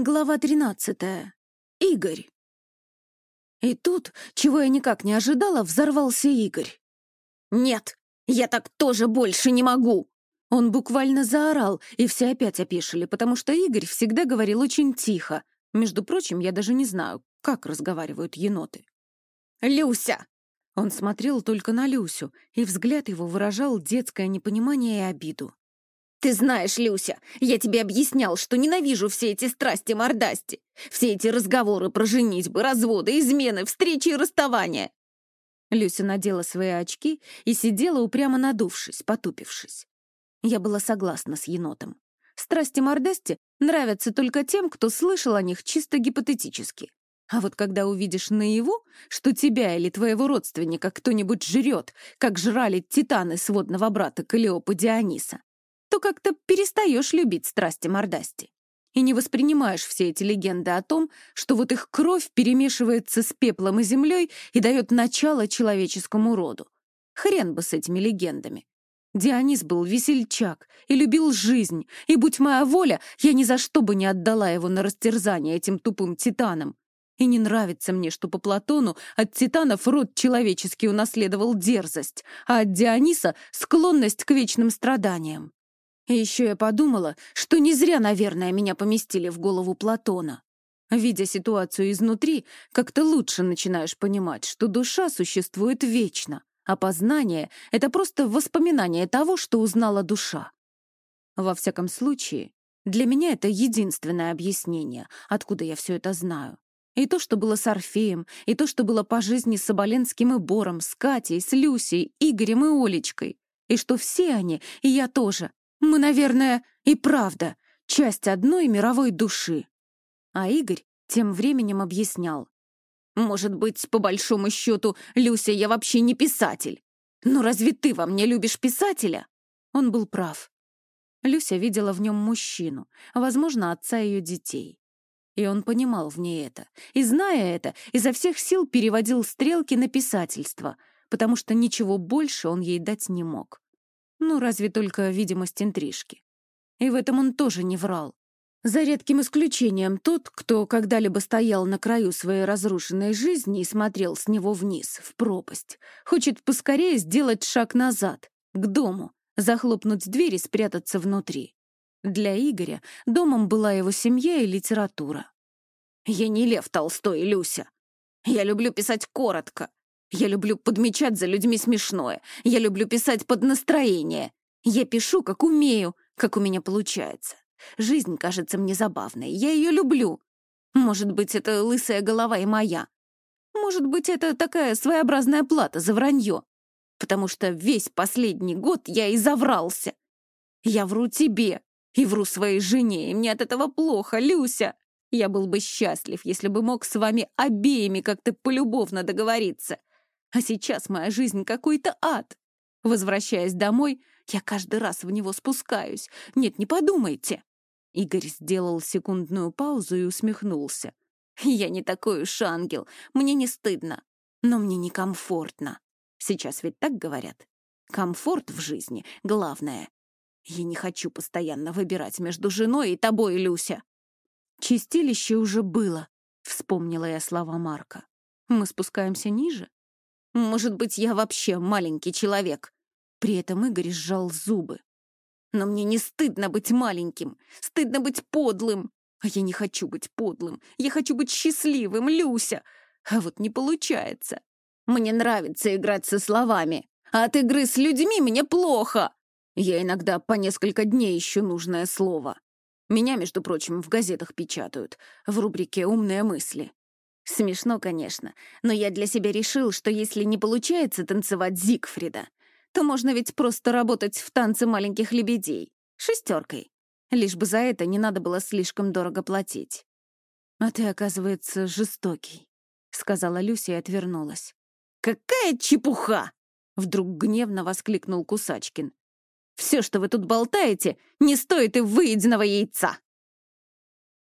Глава тринадцатая. Игорь. И тут, чего я никак не ожидала, взорвался Игорь. «Нет, я так тоже больше не могу!» Он буквально заорал, и все опять опешили, потому что Игорь всегда говорил очень тихо. Между прочим, я даже не знаю, как разговаривают еноты. «Люся!» Он смотрел только на Люсю, и взгляд его выражал детское непонимание и обиду. «Ты знаешь, Люся, я тебе объяснял, что ненавижу все эти страсти-мордасти, все эти разговоры про женитьбы, разводы, измены, встречи и расставания». Люся надела свои очки и сидела упрямо надувшись, потупившись. Я была согласна с енотом. Страсти-мордасти нравятся только тем, кто слышал о них чисто гипотетически. А вот когда увидишь наяву, что тебя или твоего родственника кто-нибудь жрет, как жрали титаны сводного брата Калиопа Диониса, то как-то перестаешь любить страсти-мордасти. И не воспринимаешь все эти легенды о том, что вот их кровь перемешивается с пеплом и землей и дает начало человеческому роду. Хрен бы с этими легендами. Дионис был весельчак и любил жизнь, и, будь моя воля, я ни за что бы не отдала его на растерзание этим тупым титанам. И не нравится мне, что по Платону от титанов род человеческий унаследовал дерзость, а от Диониса — склонность к вечным страданиям. Еще я подумала, что не зря, наверное, меня поместили в голову Платона. Видя ситуацию изнутри, как-то лучше начинаешь понимать, что душа существует вечно, а познание — это просто воспоминание того, что узнала душа. Во всяком случае, для меня это единственное объяснение, откуда я все это знаю. И то, что было с Орфеем, и то, что было по жизни с Оболенским и Бором, с Катей, с Люсей, Игорем и Олечкой. И что все они, и я тоже, мы, наверное, и правда часть одной мировой души. А Игорь тем временем объяснял. Может быть, по большому счету, Люся, я вообще не писатель. Но разве ты во мне любишь писателя? Он был прав. Люся видела в нем мужчину, возможно, отца ее детей. И он понимал в ней это. И, зная это, изо всех сил переводил стрелки на писательство, потому что ничего больше он ей дать не мог. Ну, разве только видимость интрижки. И в этом он тоже не врал. За редким исключением тот, кто когда-либо стоял на краю своей разрушенной жизни и смотрел с него вниз, в пропасть, хочет поскорее сделать шаг назад, к дому, захлопнуть дверь и спрятаться внутри. Для Игоря домом была его семья и литература. «Я не Лев Толстой, Люся. Я люблю писать коротко, я люблю подмечать за людьми смешное. Я люблю писать под настроение. Я пишу, как умею, как у меня получается. Жизнь кажется мне забавной. Я ее люблю. Может быть, это лысая голова и моя. Может быть, это такая своеобразная плата за вранье. Потому что весь последний год я и заврался. Я вру тебе и вру своей жене, и мне от этого плохо, Люся. Я был бы счастлив, если бы мог с вами обеими как-то полюбовно договориться. А сейчас моя жизнь какой-то ад. Возвращаясь домой, я каждый раз в него спускаюсь. Нет, не подумайте. Игорь сделал секундную паузу и усмехнулся. Я не такой уж ангел, мне не стыдно, но мне некомфортно. Сейчас ведь так говорят. Комфорт в жизни — главное. Я не хочу постоянно выбирать между женой и тобой, Люся. Чистилище уже было, — вспомнила я слова Марка. Мы спускаемся ниже? Может быть, я вообще маленький человек. При этом Игорь сжал зубы. Но мне не стыдно быть маленьким, стыдно быть подлым. А я не хочу быть подлым, я хочу быть счастливым, Люся. А вот не получается. Мне нравится играть со словами, а от игры с людьми мне плохо. Я иногда по несколько дней ищу нужное слово. Меня, между прочим, в газетах печатают, в рубрике «Умные мысли». Смешно, конечно, но я для себя решил, что если не получается танцевать Зигфрида, то можно ведь просто работать в танце маленьких лебедей, шестеркой. Лишь бы за это не надо было слишком дорого платить. «А ты, оказывается, жестокий», — сказала Люся и отвернулась. «Какая чепуха!» — вдруг гневно воскликнул Кусачкин. «Все, что вы тут болтаете, не стоит и выеденного яйца!»